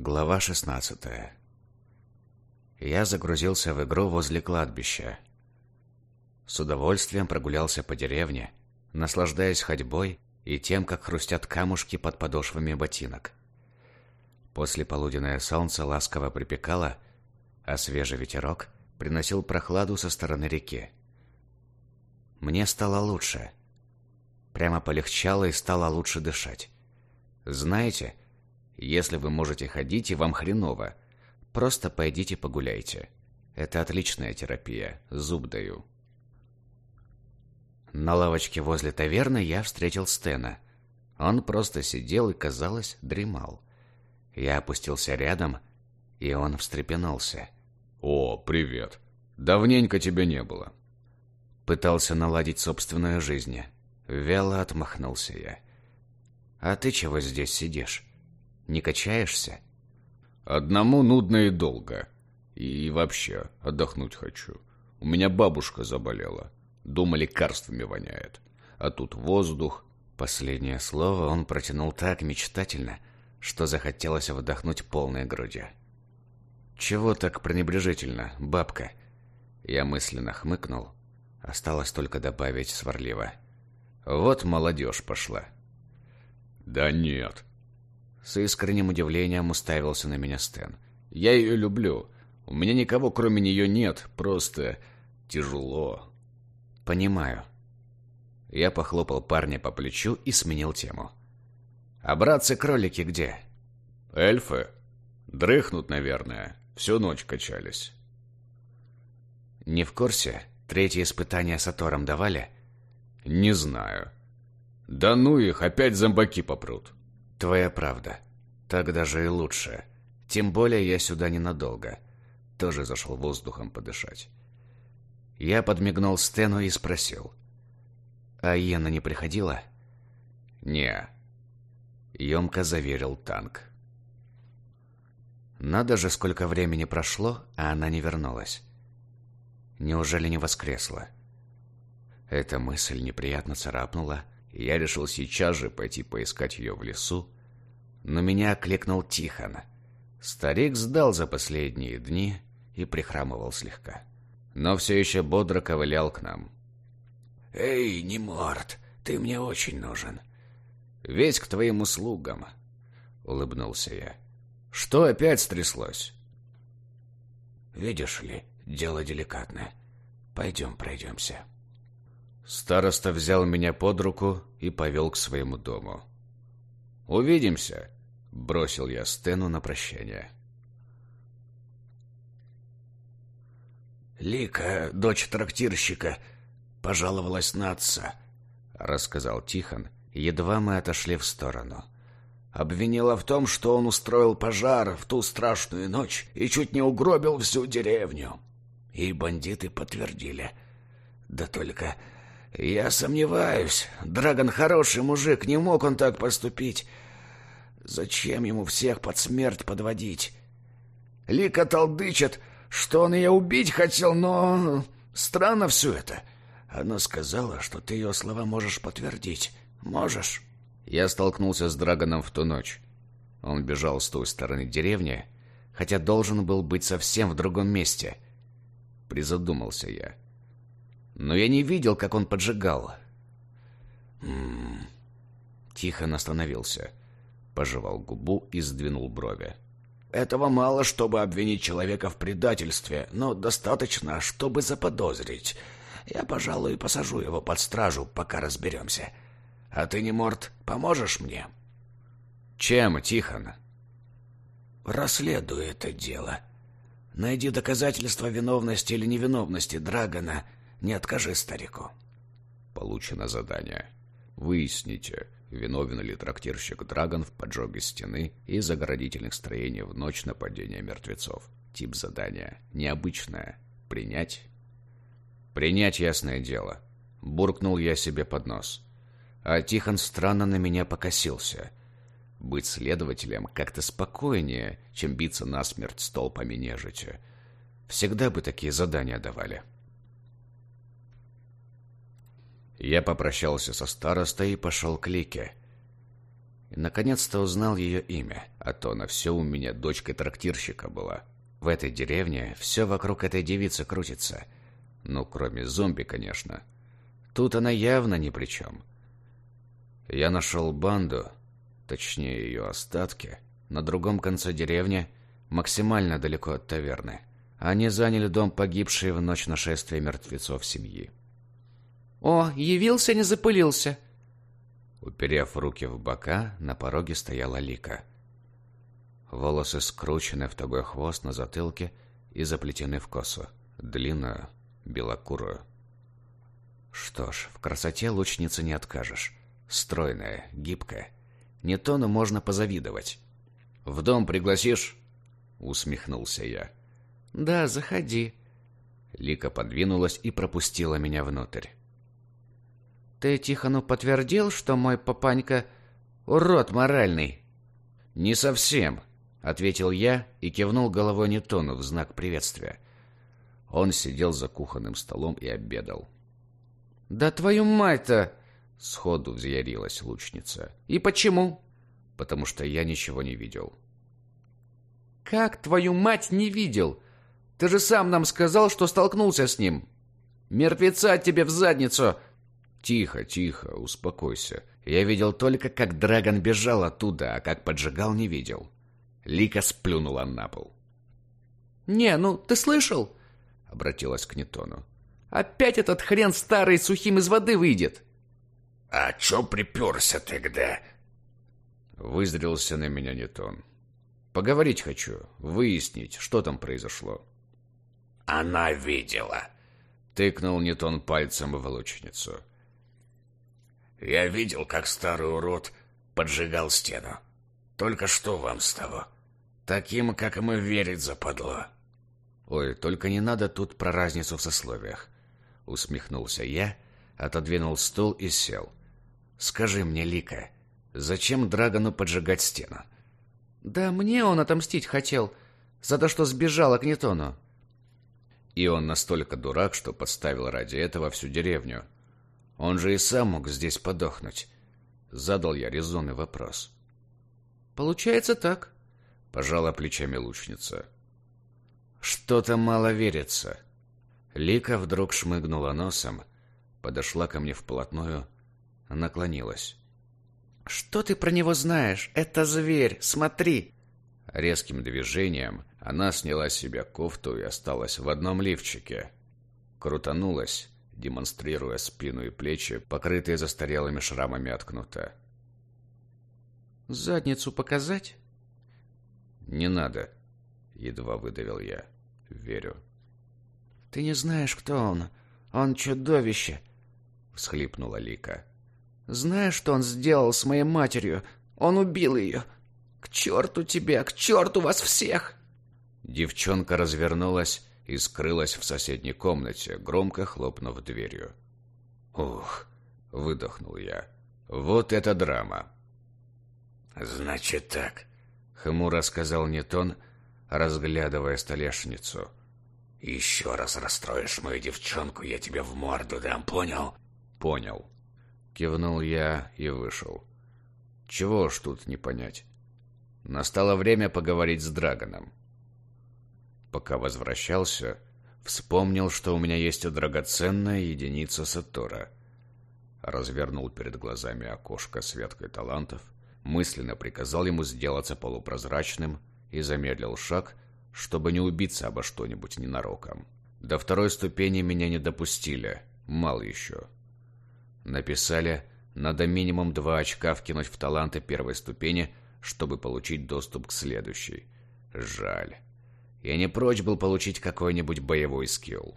Глава 16 Я загрузился в игру возле кладбища. С удовольствием прогулялся по деревне, наслаждаясь ходьбой и тем, как хрустят камушки под подошвами ботинок. После полуденное солнце ласково припекало, а свежий ветерок приносил прохладу со стороны реки. Мне стало лучше. Прямо полегчало и стало лучше дышать. Знаете, если вы можете ходить и вам хреново, просто пойдите погуляйте. Это отличная терапия, зуб даю. На лавочке возле таверны я встретил Стена. Он просто сидел и, казалось, дремал. Я опустился рядом, и он встрепенулся. «О, привет! Давненько тебя не было!» Пытался наладить собственную жизнь. Вяло отмахнулся я. «А ты чего здесь сидишь? Не качаешься?» «Одному нудно и долго. И вообще, отдохнуть хочу. У меня бабушка заболела. Дома лекарствами воняет. А тут воздух». Последнее слово он протянул так мечтательно, что захотелось вдохнуть полной грудью. «Чего так пренебрежительно, бабка?» Я мысленно хмыкнул. Осталось только добавить сварливо. «Вот молодежь пошла». «Да нет». С искренним удивлением уставился на меня Стэн. «Я ее люблю. У меня никого кроме нее нет. Просто тяжело». «Понимаю». Я похлопал парня по плечу и сменил тему. «А братцы-кролики где?» «Эльфы? Дрыхнут, наверное. Всю ночь качались». «Не в курсе? Третье испытание с Атором давали?» «Не знаю. Да ну их, опять зомбаки попрут. Твоя правда. Так даже и лучше. Тем более я сюда ненадолго. Тоже зашел воздухом подышать. Я подмигнул Стэну и спросил. А Йена не приходила? Не. Емко заверил танк. Надо же, сколько времени прошло, а она не вернулась. Неужели не воскресла? Эта мысль неприятно царапнула, я решил сейчас же пойти поискать ее в лесу, но меня окликнул Тихон. Старик сдал за последние дни и прихрамывал слегка, но все еще бодро ковылял к нам. «Эй, не морд, ты мне очень нужен». «Весь к твоим услугам», — улыбнулся я. «Что опять стряслось?» «Видишь ли, дело деликатное. Пойдем пройдемся». Староста взял меня под руку и повел к своему дому. «Увидимся!» — бросил я Стену на прощание. «Лика, дочь трактирщика, пожаловалась на отца», — рассказал Тихон, едва мы отошли в сторону. Обвинила в том, что он устроил пожар в ту страшную ночь и чуть не угробил всю деревню. И бандиты подтвердили. Да только я сомневаюсь. Драгон хороший мужик, не мог он так поступить. Зачем ему всех под смерть подводить? Лика толдычит, что он ее убить хотел, но... Странно все это. Она сказала, что ты ее слова можешь подтвердить. Можешь? Я столкнулся с Драгоном в ту ночь. Он бежал с той стороны деревни, хотя должен был быть совсем в другом месте. Призадумался я но я не видел, как он поджигал. М Тихон остановился, пожевал губу и сдвинул брови. Этого мало, чтобы обвинить человека в предательстве, но достаточно, чтобы заподозрить. Я, пожалуй, посажу его под стражу, пока разберемся. А ты, не морд, поможешь мне? Чем, Тихон? Расследуй это дело. Найди доказательства виновности или невиновности Драгона не откажи старику. Получено задание. Выясните, виновен ли трактирщик Драгон в поджоге стены и заградительных строений в ночь нападения мертвецов. Тип задания. Необычное. Принять? Принять ясное дело. Буркнул я себе под нос. А Тихон странно на меня покосился. Быть следователем как-то спокойнее, чем биться насмерть столпами нежити. Всегда бы такие задания давали. Я попрощался со старостой и пошел к Лике. наконец-то узнал ее имя, а то она все у меня дочкой трактирщика была. В этой деревне все вокруг этой девицы крутится. Ну, кроме зомби, конечно. Тут она явно ни при чем. Я нашел банду, точнее ее остатки, на другом конце деревни, максимально далеко от таверны. Они заняли дом погибшей в ночь нашествия мертвецов семьи. «О, явился, не запылился!» Уперев руки в бока, на пороге стояла Лика. Волосы скручены в тугой хвост на затылке и заплетены в косу, длинную, белокурую. Что ж, в красоте лучницы не откажешь. Стройная, гибкая. Не то, но можно позавидовать. «В дом пригласишь?» — усмехнулся я. «Да, заходи». Лика подвинулась и пропустила меня внутрь. «Ты Тихону подтвердил, что мой папанька урод моральный?» «Не совсем», — ответил я и кивнул головой Нетону в знак приветствия. Он сидел за кухонным столом и обедал. «Да твою мать-то!» — сходу взъярилась лучница. «И почему?» «Потому что я ничего не видел». «Как твою мать не видел? Ты же сам нам сказал, что столкнулся с ним. Мертвеца тебе в задницу!» «Тихо, тихо, успокойся. Я видел только, как Драгон бежал оттуда, а как поджигал, не видел». Лика сплюнула на пол. «Не, ну ты слышал?» — обратилась к Нетону. «Опять этот хрен старый сухим из воды выйдет!» «А чё приперся тогда?» Вызрелся на меня Нетон. «Поговорить хочу, выяснить, что там произошло». «Она видела!» — тыкнул Нетон пальцем в лучницу. «Я видел, как старый урод поджигал стену. Только что вам с того?» Таким, как мы, верить западло. Ой, только не надо тут про разницу в сословиях. Усмехнулся я, отодвинул стул и сел. Скажи мне, Лика, зачем Драгону поджигать стену? Да мне он отомстить хотел, за то, что сбежал к Нетону. И он настолько дурак, что подставил ради этого всю деревню. Он же и сам мог здесь подохнуть. Задал я резонный вопрос. Получается так, Пожала плечами лучница. Что-то мало верится. Лика вдруг шмыгнула носом, подошла ко мне вплотную, наклонилась. «Что ты про него знаешь? Это зверь, смотри!» Резким движением она сняла с себя кофту и осталась в одном лифчике. Крутанулась, демонстрируя спину и плечи, покрытые застарелыми шрамами от кнута. «Задницу показать?» «Не надо», — едва выдавил я. «Верю». «Ты не знаешь, кто он. Он чудовище», — всхлипнула Лика. «Знаешь, что он сделал с моей матерью? Он убил ее. К черту тебя, к черту вас всех!» Девчонка развернулась и скрылась в соседней комнате, громко хлопнув дверью. «Ух!» — выдохнул я. «Вот это драма!» «Значит так. Хмуро сказал Нетон, разглядывая столешницу. «Еще раз расстроишь мою девчонку, я тебе в морду дам, понял?» «Понял». Кивнул я и вышел. Чего ж тут не понять? Настало время поговорить с Драгоном. Пока возвращался, вспомнил, что у меня есть драгоценная единица Сатора. Развернул перед глазами окошко с веткой талантов — мысленно приказал ему сделаться полупрозрачным и замедлил шаг, чтобы не убиться обо что-нибудь ненароком. До второй ступени меня не допустили, мало еще. Написали, надо минимум два очка вкинуть в таланты первой ступени, чтобы получить доступ к следующей. Жаль. Я не прочь был получить какой-нибудь боевой скилл.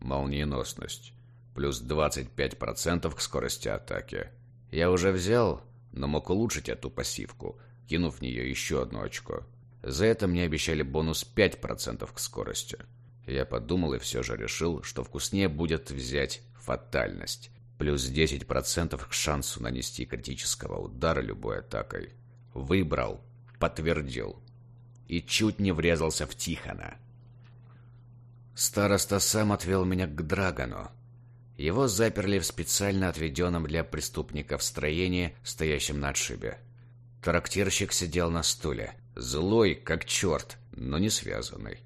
Молниеносность. Плюс 25% к скорости атаки. Я уже взял, но мог улучшить эту пассивку, кинув в нее еще одно очко. За это мне обещали бонус 5% к скорости. Я подумал и все же решил, что вкуснее будет взять фатальность. Плюс 10% к шансу нанести критического удара любой атакой. Выбрал, подтвердил. И чуть не врезался в Тихона. Староста сам отвел меня к Драгону. Его заперли в специально отведенном для преступников строении, стоящем на отшибе. Трактирщик сидел на стуле, злой, как черт, но не связанный.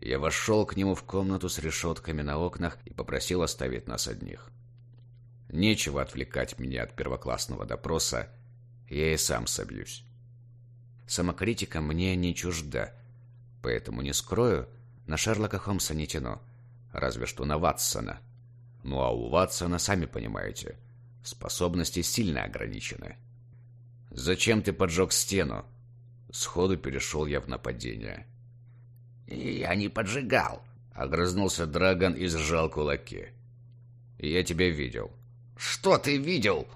Я вошел к нему в комнату с решетками на окнах и попросил оставить нас одних. Нечего отвлекать меня от первоклассного допроса, я и сам собьюсь. Самокритика мне не чужда, поэтому не скрою, на Шерлока Холмса не тяну, разве что на Ватсона. Ну а у Ватсона, сами понимаете, способности сильно ограничены. «Зачем ты поджег стену?» Сходу перешел я в нападение. «Я не поджигал», — огрызнулся Драгон и сжал кулаки. «Я тебя видел». «Что ты видел?»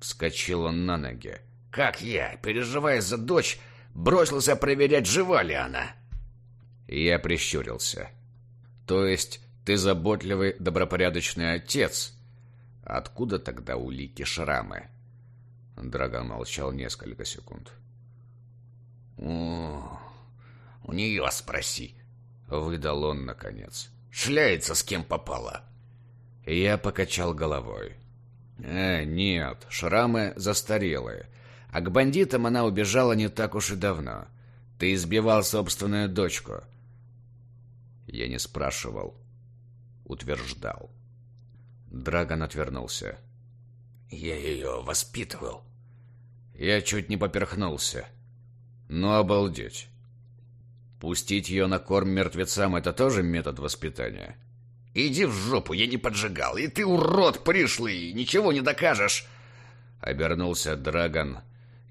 Вскочил он на ноги. «Как я, переживая за дочь, бросился проверять, жива ли она?» Я прищурился. «То есть ты заботливый, добропорядочный отец? Откуда тогда улики шрамы?» Драгон молчал несколько секунд. «О, у нее спроси», — выдал он наконец. «Шляется с кем попало». Я покачал головой. «Э, нет, шрамы застарелые. А к бандитам она убежала не так уж и давно. Ты избивал собственную дочку». Я не спрашивал, утверждал. Драгон отвернулся. «Я ее воспитывал». Я чуть не поперхнулся. Ну, обалдеть. Пустить ее на корм мертвецам — это тоже метод воспитания? «Иди в жопу, я не поджигал, и ты урод пришлый, ничего не докажешь!» Обернулся Драгон,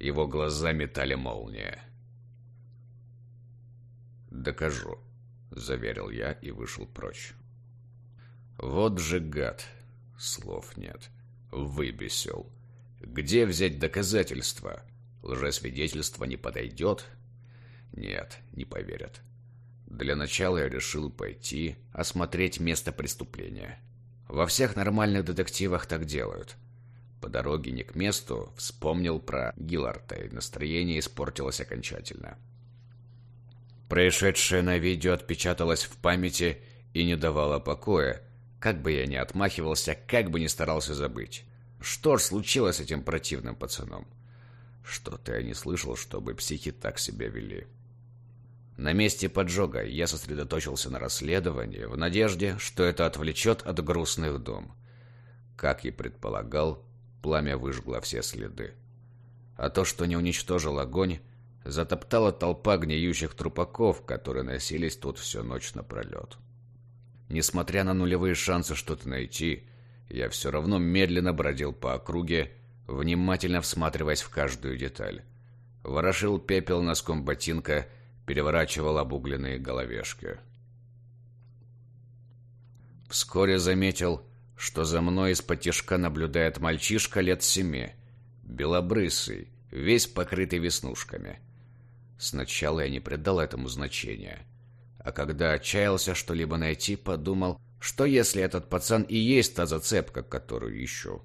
его глаза метали молния. «Докажу», — заверил я и вышел прочь. «Вот же гад!» Слов нет. Выбесил. Где взять доказательства? Лжесвидетельство не подойдет? Нет, не поверят. Для начала я решил пойти осмотреть место преступления. Во всех нормальных детективах так делают. По дороге не к месту вспомнил про Гилларта, и настроение испортилось окончательно. Происшедшее на видео отпечаталось в памяти и не давало покоя, как бы я ни отмахивался, как бы ни старался забыть. Что ж случилось с этим противным пацаном? Что-то я не слышал, чтобы психи так себя вели. На месте поджога я сосредоточился на расследовании в надежде, что это отвлечет от грустных дум. Как и предполагал, пламя выжгло все следы. А то, что не уничтожил огонь, затоптала толпа гниющих трупаков, которые носились тут всю ночь напролет. Несмотря на нулевые шансы что-то найти, я все равно медленно бродил по округе, внимательно всматриваясь в каждую деталь. Ворошил пепел носком ботинка — переворачивал обугленные головешки. Вскоре заметил, что за мной из-под наблюдает мальчишка лет семи, белобрысый, весь покрытый веснушками. Сначала я не придал этому значения, а когда отчаялся что-либо найти, подумал, что если этот пацан и есть та зацепка, которую ищу.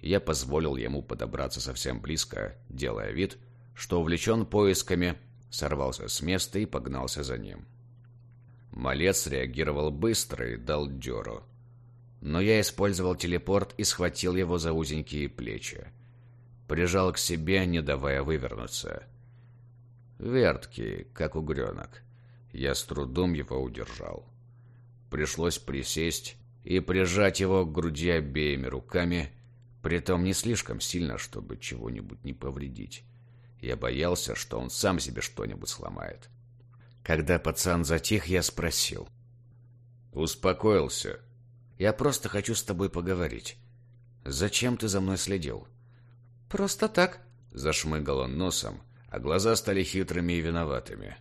Я позволил ему подобраться совсем близко, делая вид, что увлечен поисками сорвался с места и погнался за ним. Малец реагировал быстро и дал дёру. Но я использовал телепорт и схватил его за узенькие плечи. Прижал к себе, не давая вывернуться. Верткий, как угрёнок. Я с трудом его удержал. Пришлось присесть и прижать его к груди обеими руками, притом не слишком сильно, чтобы чего-нибудь не повредить. Я боялся, что он сам себе что-нибудь сломает. Когда пацан затих, я спросил. «Успокоился?» «Я просто хочу с тобой поговорить. Зачем ты за мной следил?» «Просто так», — зашмыгал он носом, а глаза стали хитрыми и виноватыми.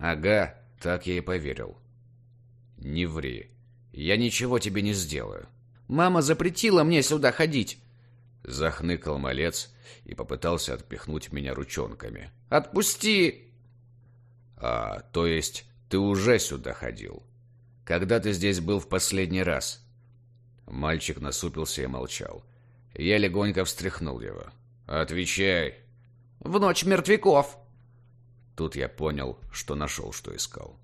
«Ага, так я и поверил». «Не ври. Я ничего тебе не сделаю». «Мама запретила мне сюда ходить». Захныкал малец и попытался отпихнуть меня ручонками. «Отпусти!» «А, то есть ты уже сюда ходил? Когда ты здесь был в последний раз?» Мальчик насупился и молчал. Я легонько встряхнул его. «Отвечай!» «В ночь мертвяков!» Тут я понял, что нашел, что искал.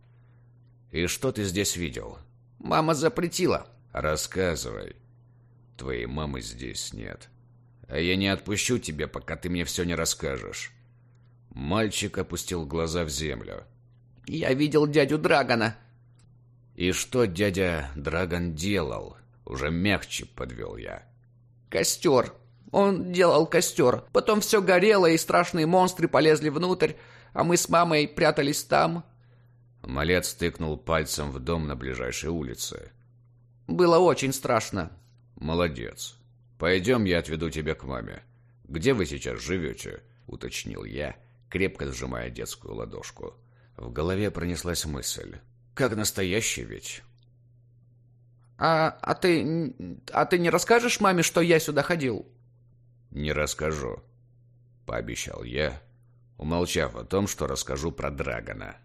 «И что ты здесь видел?» «Мама запретила!» Рассказывай. Твоей мамы здесь нет. А я не отпущу тебя, пока ты мне все не расскажешь. Мальчик опустил глаза в землю. Я видел дядю Драгона. И что дядя Драгон делал? Уже мягче подвел я. Костер. Он делал костер. Потом все горело, и страшные монстры полезли внутрь, а мы с мамой прятались там. Малец тыкнул пальцем в дом на ближайшей улице. Было очень страшно. Молодец. Пойдем, я отведу тебя к маме. Где вы сейчас живете? Уточнил я, крепко сжимая детскую ладошку. В голове пронеслась мысль. Как настоящий ведь. А, а ты... А ты не расскажешь маме, что я сюда ходил? Не расскажу. Пообещал я, умолчав о том, что расскажу про Драгона.